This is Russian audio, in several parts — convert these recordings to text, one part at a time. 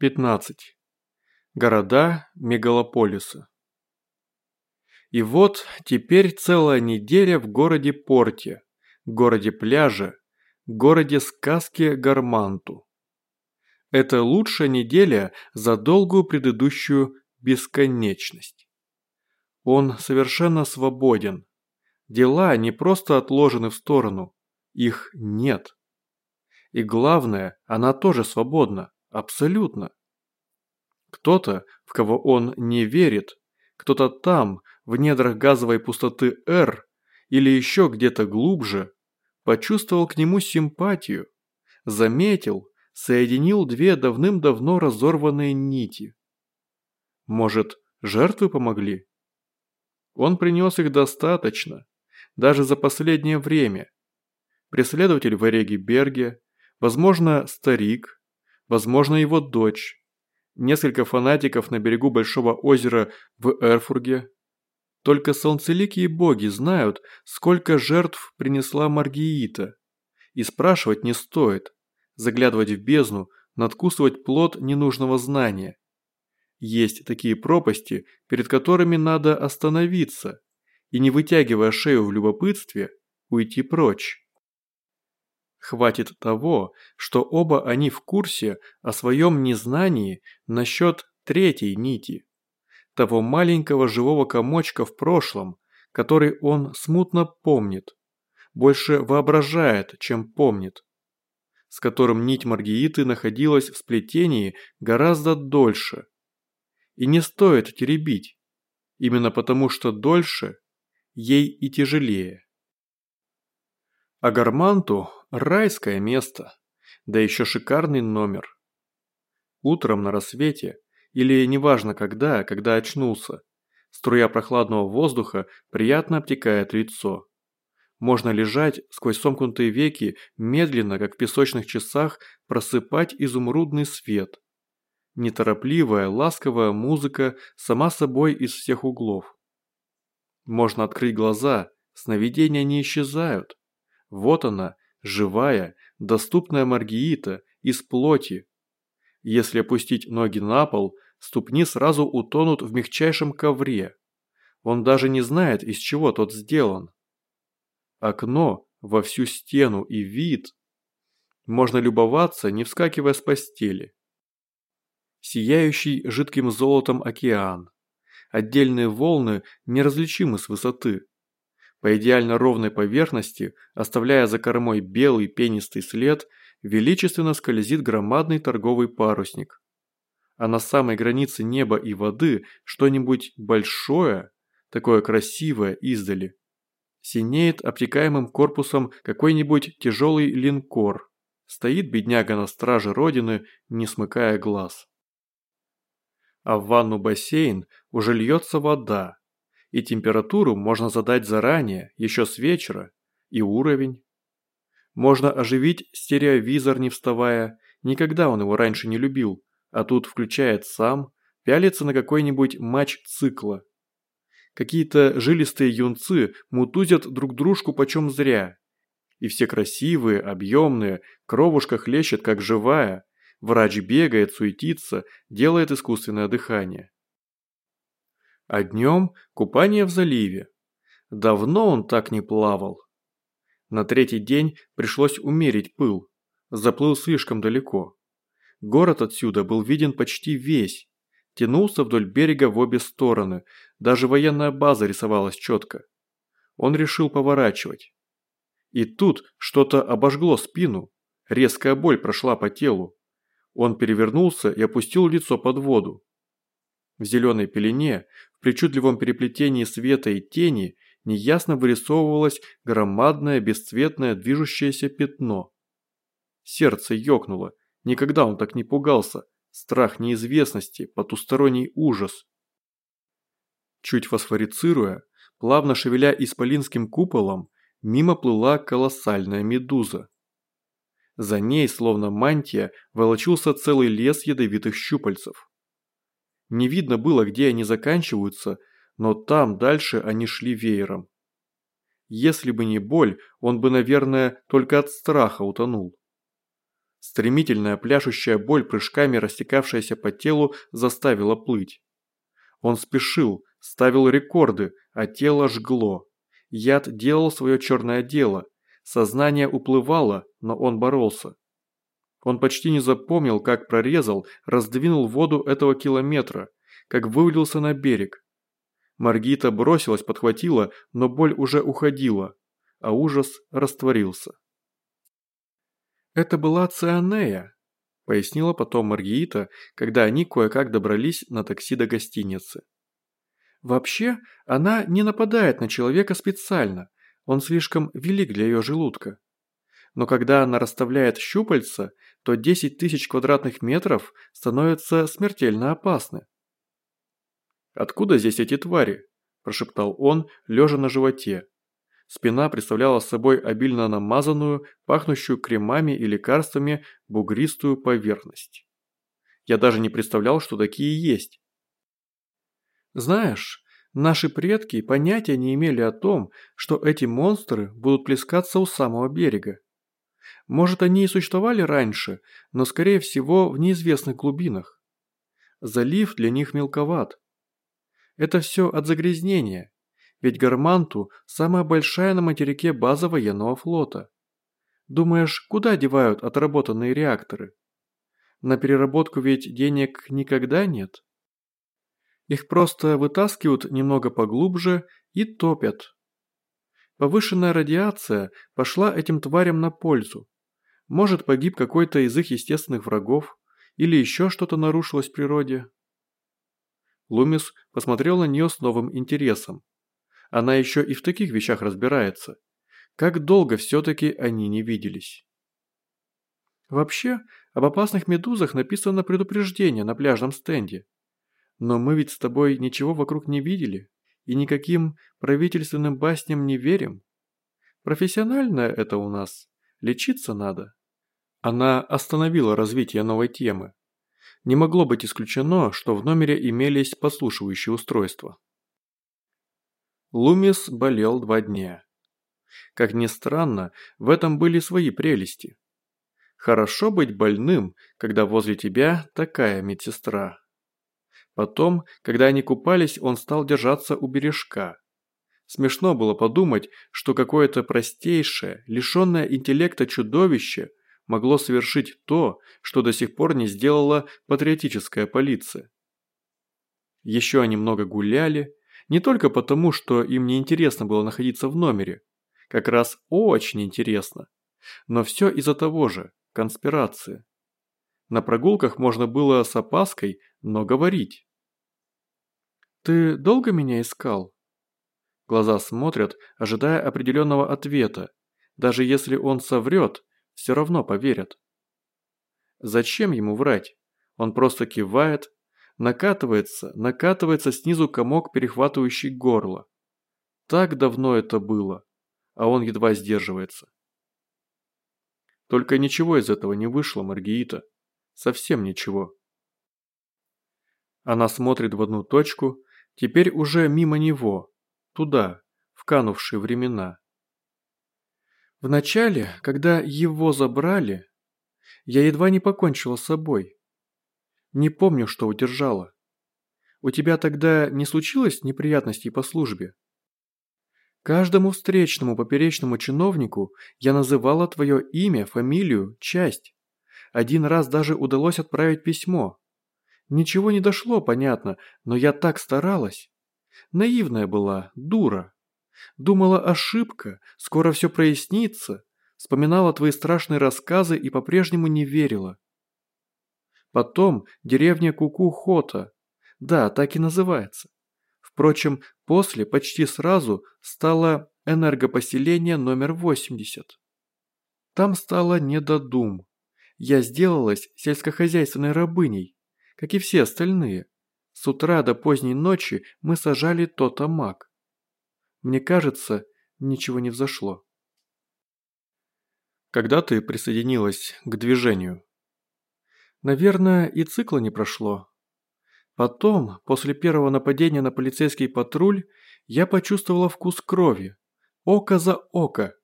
15. Города-мегалополисы. И вот теперь целая неделя в городе Порте, городе-пляже, городе сказки Гарманту. Это лучшая неделя за долгую предыдущую бесконечность. Он совершенно свободен. Дела не просто отложены в сторону, их нет. И главное, она тоже свободна. Абсолютно. Кто-то, в кого он не верит, кто-то там, в недрах газовой пустоты R, или еще где-то глубже, почувствовал к нему симпатию, заметил, соединил две давным-давно разорванные нити. Может, жертвы помогли? Он принес их достаточно, даже за последнее время. Преследователь в Эреге Берге, возможно, старик, возможно его дочь, несколько фанатиков на берегу Большого озера в Эрфурге. Только солнцеликие боги знают, сколько жертв принесла Маргиита. И спрашивать не стоит, заглядывать в бездну, надкусывать плод ненужного знания. Есть такие пропасти, перед которыми надо остановиться и, не вытягивая шею в любопытстве, уйти прочь. Хватит того, что оба они в курсе о своем незнании насчет третьей нити. Того маленького живого комочка в прошлом, который он смутно помнит. Больше воображает, чем помнит. С которым нить Маргииты находилась в сплетении гораздо дольше. И не стоит теребить. Именно потому, что дольше, ей и тяжелее. А Гарманту райское место, да еще шикарный номер. Утром на рассвете, или неважно когда, когда очнулся, струя прохладного воздуха приятно обтекает лицо. Можно лежать сквозь сомкнутые веки, медленно, как в песочных часах, просыпать изумрудный свет. Неторопливая, ласковая музыка сама собой из всех углов. Можно открыть глаза, сновидения не исчезают. Вот она, живая, доступная Маргиита, из плоти. Если опустить ноги на пол, ступни сразу утонут в мягчайшем ковре. Он даже не знает, из чего тот сделан. Окно во всю стену и вид. Можно любоваться, не вскакивая с постели. Сияющий жидким золотом океан. Отдельные волны неразличимы с высоты. По идеально ровной поверхности, оставляя за кормой белый пенистый след, величественно скользит громадный торговый парусник. А на самой границе неба и воды что-нибудь большое, такое красивое издали. Синеет обтекаемым корпусом какой-нибудь тяжелый линкор. Стоит бедняга на страже родины, не смыкая глаз. А в ванну бассейн уже льется вода, и температуру можно задать заранее, еще с вечера, и уровень. Можно оживить стереовизор не вставая, никогда он его раньше не любил, а тут включает сам, пялится на какой-нибудь матч цикла. Какие-то жилистые юнцы мутузят друг дружку почем зря. И все красивые, объемные, кровушка хлещет как живая, врач бегает, суетится, делает искусственное дыхание. А днем купание в заливе. Давно он так не плавал. На третий день пришлось умерить пыл. Заплыл слишком далеко. Город отсюда был виден почти весь. Тянулся вдоль берега в обе стороны. Даже военная база рисовалась четко. Он решил поворачивать. И тут что-то обожгло спину. Резкая боль прошла по телу. Он перевернулся и опустил лицо под воду. В зеленой пелене, в причудливом переплетении света и тени, неясно вырисовывалось громадное бесцветное движущееся пятно. Сердце ёкнуло. Никогда он так не пугался. Страх неизвестности, потусторонний ужас. Чуть фосфорицируя, плавно шевеля исполинским куполом, мимо плыла колоссальная медуза. За ней, словно мантия, волочился целый лес ядовитых щупальцев. Не видно было, где они заканчиваются, но там дальше они шли веером. Если бы не боль, он бы, наверное, только от страха утонул. Стремительная пляшущая боль, прыжками растекавшаяся по телу, заставила плыть. Он спешил, ставил рекорды, а тело жгло. Яд делал свое черное дело. Сознание уплывало, но он боролся. Он почти не запомнил, как прорезал, раздвинул воду этого километра, как вывалился на берег. Маргита бросилась, подхватила, но боль уже уходила, а ужас растворился. «Это была Цианея», – пояснила потом Маргита, когда они кое-как добрались на такси до гостиницы. «Вообще, она не нападает на человека специально, он слишком велик для ее желудка. Но когда она расставляет щупальца, то 10 тысяч квадратных метров становятся смертельно опасны. «Откуда здесь эти твари?» – прошептал он, лежа на животе. Спина представляла собой обильно намазанную, пахнущую кремами и лекарствами, бугристую поверхность. Я даже не представлял, что такие есть. Знаешь, наши предки понятия не имели о том, что эти монстры будут плескаться у самого берега. Может, они и существовали раньше, но, скорее всего, в неизвестных глубинах. Залив для них мелковат. Это все от загрязнения, ведь Гарманту – самая большая на материке база военного флота. Думаешь, куда девают отработанные реакторы? На переработку ведь денег никогда нет. Их просто вытаскивают немного поглубже и топят. Повышенная радиация пошла этим тварям на пользу. Может, погиб какой-то из их естественных врагов, или еще что-то нарушилось в природе. Лумис посмотрел на нее с новым интересом. Она еще и в таких вещах разбирается. Как долго все-таки они не виделись. Вообще, об опасных медузах написано предупреждение на пляжном стенде. Но мы ведь с тобой ничего вокруг не видели и никаким правительственным басням не верим. Профессионально это у нас. Лечиться надо. Она остановила развитие новой темы. Не могло быть исключено, что в номере имелись подслушивающие устройства. Лумис болел два дня. Как ни странно, в этом были свои прелести. Хорошо быть больным, когда возле тебя такая медсестра. Потом, когда они купались, он стал держаться у бережка. Смешно было подумать, что какое-то простейшее, лишенное интеллекта чудовище могло совершить то, что до сих пор не сделала патриотическая полиция. Еще они много гуляли, не только потому, что им не интересно было находиться в номере. Как раз очень интересно. Но все из-за того же – конспирации. На прогулках можно было с опаской, но говорить. «Ты долго меня искал?» Глаза смотрят, ожидая определенного ответа. Даже если он соврет, все равно поверят. Зачем ему врать? Он просто кивает, Накатывается, накатывается снизу комок, перехватывающий горло. Так давно это было, а он едва сдерживается. Только ничего из этого не вышло, Маргиита. Совсем ничего. Она смотрит в одну точку, теперь уже мимо него, туда, в канувшие времена. Вначале, когда его забрали, я едва не покончила с собой. Не помню, что удержала. У тебя тогда не случилось неприятностей по службе? Каждому встречному поперечному чиновнику я называла твое имя, фамилию, часть. Один раз даже удалось отправить письмо. Ничего не дошло, понятно, но я так старалась. Наивная была, дура. Думала, ошибка, скоро все прояснится. Вспоминала твои страшные рассказы и по-прежнему не верила. Потом деревня Куку-Хота. Да, так и называется. Впрочем, после почти сразу стало энергопоселение номер 80. Там стало не до дум. Я сделалась сельскохозяйственной рабыней, как и все остальные. С утра до поздней ночи мы сажали то-то мак. Мне кажется, ничего не взошло. Когда ты присоединилась к движению? Наверное, и цикла не прошло. Потом, после первого нападения на полицейский патруль, я почувствовала вкус крови. Око за око.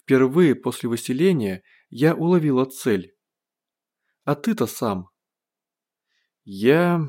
Впервые после выселения я уловила цель. А ты-то сам. Я